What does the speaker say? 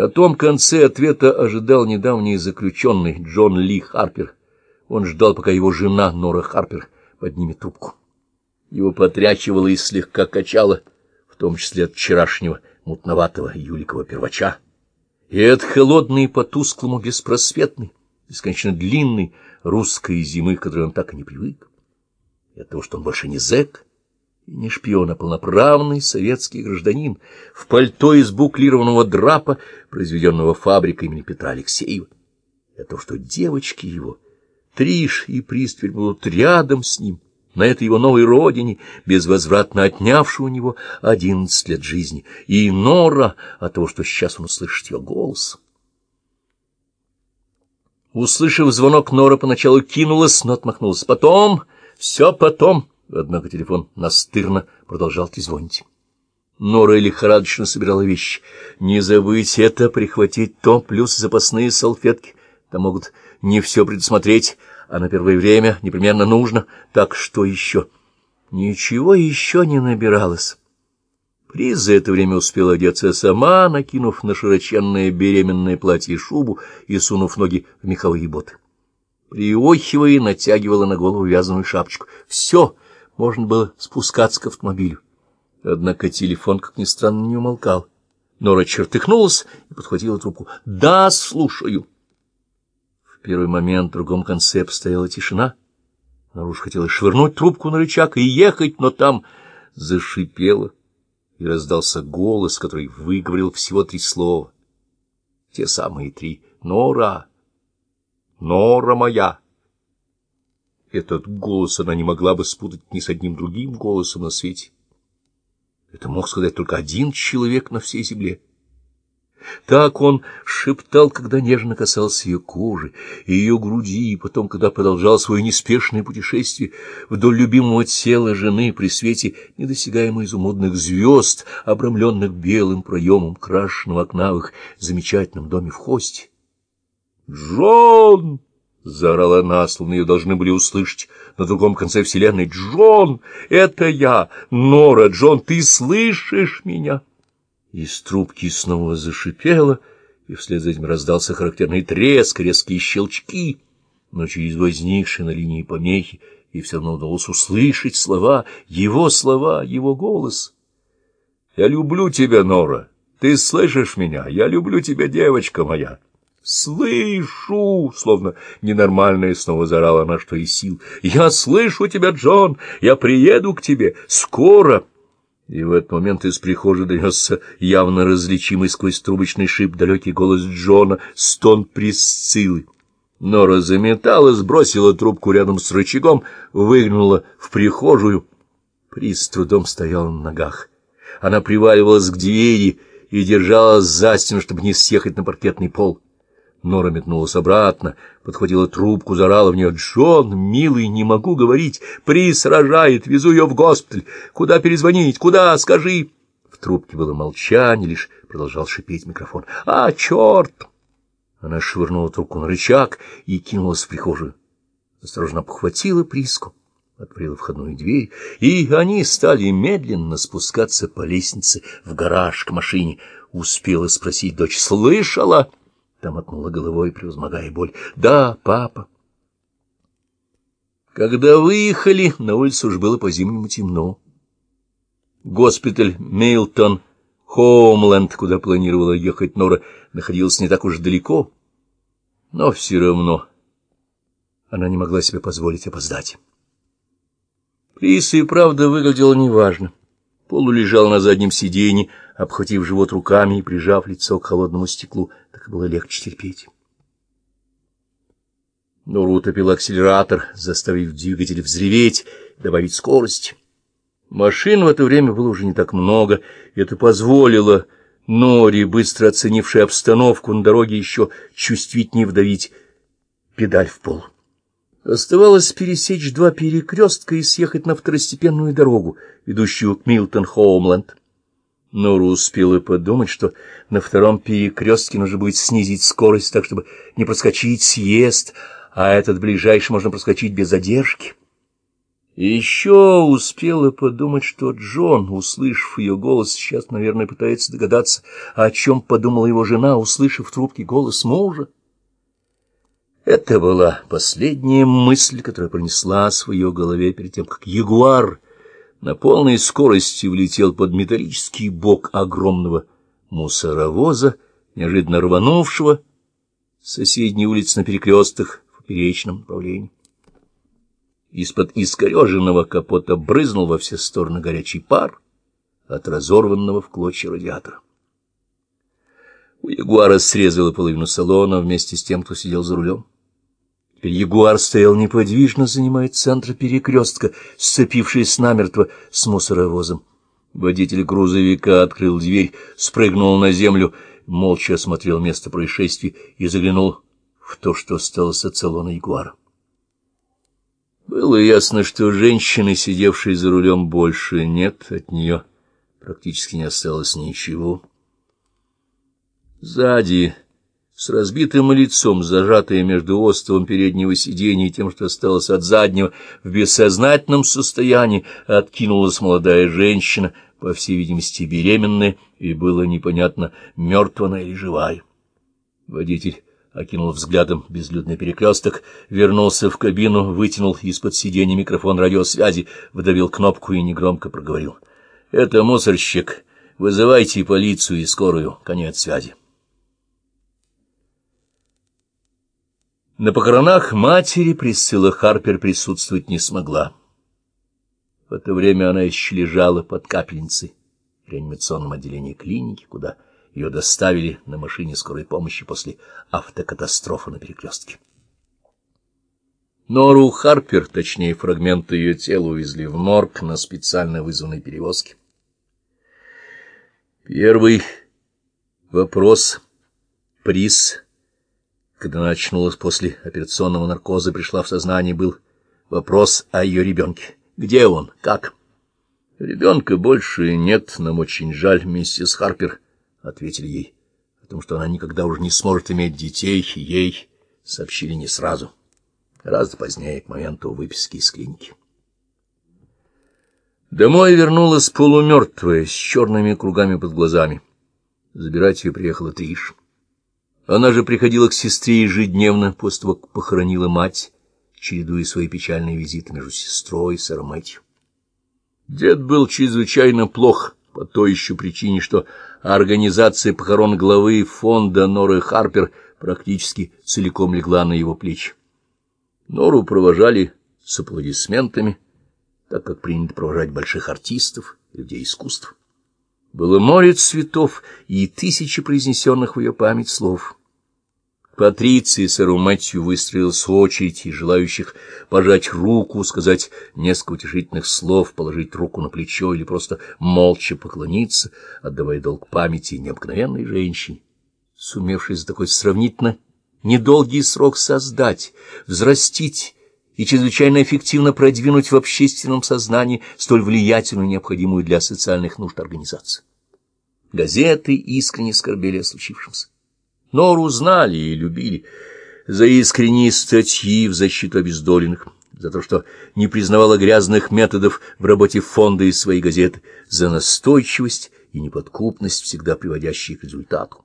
На том конце ответа ожидал недавний заключенный Джон Ли Харпер. Он ждал, пока его жена Нора Харпер поднимет трубку. Его потряхивало и слегка качало, в том числе от вчерашнего мутноватого Юликова первача. И от холодной по-тусклому беспросветной, бесконечно длинной русской зимы, к которой он так и не привык. И от того, что он больше не зэк, не шпион, а полноправный советский гражданин в пальто из буклированного драпа, произведенного фабрикой имени Петра Алексеева. И от того, что девочки его, Триш и Приствель, будут рядом с ним, на этой его новой родине, безвозвратно отнявшей у него одиннадцать лет жизни, и Нора от того, что сейчас он услышит ее голос. Услышав звонок, Нора поначалу кинулась, но отмахнулась. Потом, все потом, однако телефон настырно продолжал трезвонить. Нора лихорадочно собирала вещи. Не забыть это, прихватить то, плюс запасные салфетки. Там могут не все предусмотреть, а на первое время непременно нужно. Так что еще? Ничего еще не набиралось. Приз за это время успела одеться сама, накинув на широченное беременное платье шубу и сунув ноги в меховые боты. Приохивая, натягивала на голову вязаную шапочку. Все, можно было спускаться к автомобилю. Однако телефон, как ни странно, не умолкал. Нора чертыхнулась и подхватила трубку. «Да, слушаю». В первый момент в другом конце стояла тишина. Наруш хотела швырнуть трубку на рычаг и ехать, но там зашипело, и раздался голос, который выговорил всего три слова. Те самые три «Нора! Нора моя!» Этот голос она не могла бы спутать ни с одним другим голосом на свете. Это мог сказать только один человек на всей земле — так он шептал, когда нежно касался ее кожи ее груди, и потом, когда продолжал свое неспешное путешествие вдоль любимого тела жены при свете недосягаемой изумрудных звезд, обрамленных белым проемом крашенного окна в их замечательном доме в Хосте. «Джон!» — заорала она, словно ее должны были услышать на другом конце вселенной. «Джон! Это я! Нора! Джон, ты слышишь меня?» Из трубки снова зашипело, и вслед за этим раздался характерный треск, резкие щелчки, но через возникшие на линии помехи и все равно удалось услышать слова, его слова, его голос. «Я люблю тебя, Нора, ты слышишь меня? Я люблю тебя, девочка моя!» «Слышу!» — словно ненормальная снова заорала она, что из сил. «Я слышу тебя, Джон! Я приеду к тебе! Скоро!» И в этот момент из прихожей донесся явно различимый сквозь трубочный шип далекий голос Джона, стон Присциллы. Нора заметалась, сбросила трубку рядом с рычагом, выгнула в прихожую. Прис с трудом стояла на ногах. Она приваливалась к двери и держалась за стену, чтобы не съехать на паркетный пол. Нора метнулась обратно, подхватила трубку, зарала в нее. «Джон, милый, не могу говорить. Приз рожает, везу ее в госпиталь. Куда перезвонить? Куда? Скажи!» В трубке было молчание, лишь продолжал шипеть микрофон. «А, черт!» Она швырнула трубку на рычаг и кинулась в прихожую. Осторожно обхватила Приску, отворила входную дверь, и они стали медленно спускаться по лестнице в гараж к машине. Успела спросить дочь «Слышала?» Там мотнула головой, превозмогая боль. «Да, папа». Когда выехали, на улице уж было по-зимнему темно. Госпиталь Милтон Хоумленд, куда планировала ехать Нора, находился не так уж далеко, но все равно она не могла себе позволить опоздать. Приса и правда выглядела неважно. Полу лежал на заднем сиденье, обхватив живот руками и прижав лицо к холодному стеклу, так было легче терпеть. Нора утопил акселератор, заставив двигатель взреветь, добавить скорость. Машин в это время было уже не так много, и это позволило Норе, быстро оценившей обстановку на дороге, еще чувствительнее вдавить педаль в пол. Оставалось пересечь два перекрестка и съехать на второстепенную дорогу, ведущую к Милтон-Хоумленд. Нора успела подумать, что на втором перекрестке нужно будет снизить скорость так, чтобы не проскочить съезд, а этот ближайший можно проскочить без задержки. Еще успела подумать, что Джон, услышав ее голос, сейчас, наверное, пытается догадаться, о чем подумала его жена, услышав в трубке голос мужа. Это была последняя мысль, которая пронеслась в ее голове перед тем, как ягуар на полной скорости влетел под металлический бок огромного мусоровоза, неожиданно рванувшего с соседней улицы на перекрестках в поперечном направлении. Из-под искореженного капота брызнул во все стороны горячий пар от разорванного в клочья радиатора. У Ягуара срезала половину салона вместе с тем, кто сидел за рулем. Теперь Ягуар стоял неподвижно, занимая центр перекрестка, сцепившись намертво с мусоровозом. Водитель грузовика открыл дверь, спрыгнул на землю, молча осмотрел место происшествия и заглянул в то, что осталось от салона Ягуара. Было ясно, что женщины, сидевшей за рулем, больше нет, от нее практически не осталось ничего. Сзади, с разбитым лицом, зажатая между островом переднего сиденья и тем, что осталось от заднего, в бессознательном состоянии, откинулась молодая женщина, по всей видимости, беременная, и было непонятно, мертвая она или живая. Водитель окинул взглядом безлюдный перекресток, вернулся в кабину, вытянул из-под сиденья микрофон радиосвязи, вдавил кнопку и негромко проговорил. — Это мусорщик. Вызывайте полицию и скорую. Конец связи. На похоронах матери Присцилла Харпер присутствовать не смогла. В это время она еще лежала под капельницей в реанимационном отделении клиники, куда ее доставили на машине скорой помощи после автокатастрофы на перекрестке. Нору Харпер, точнее фрагменты ее тела, увезли в морг на специально вызванной перевозке. Первый вопрос. Приз, когда она очнулась после операционного наркоза, пришла в сознание, был вопрос о ее ребенке. Где он? Как? Ребенка больше нет, нам очень жаль, миссис Харпер. — ответили ей, — потому что она никогда уже не сможет иметь детей, ей сообщили не сразу, гораздо позднее, к моменту выписки из клиники. Домой вернулась полумертвая, с черными кругами под глазами. Забирать ее приехала Триш. Она же приходила к сестре ежедневно, после того, как похоронила мать, чередуя свои печальные визиты между сестрой и сэром Мэтью. Дед был чрезвычайно плох, по той еще причине, что организация похорон главы фонда Норы Харпер практически целиком легла на его плечи. Нору провожали с аплодисментами, так как принято провожать больших артистов, людей искусств. Было море цветов и тысячи произнесенных в ее память слов — Патриции сэру Мэтью выстроилась очередь и желающих пожать руку, сказать несколько утешительных слов, положить руку на плечо или просто молча поклониться, отдавая долг памяти необыкновенной женщине, сумевшей за такой сравнительно недолгий срок создать, взрастить и чрезвычайно эффективно продвинуть в общественном сознании столь влиятельную необходимую для социальных нужд организацию. Газеты искренне скорбели о случившемся. Нору знали и любили за искренние статьи в защиту обездоленных, за то, что не признавала грязных методов в работе фонда и своей газеты, за настойчивость и неподкупность, всегда приводящие к результату.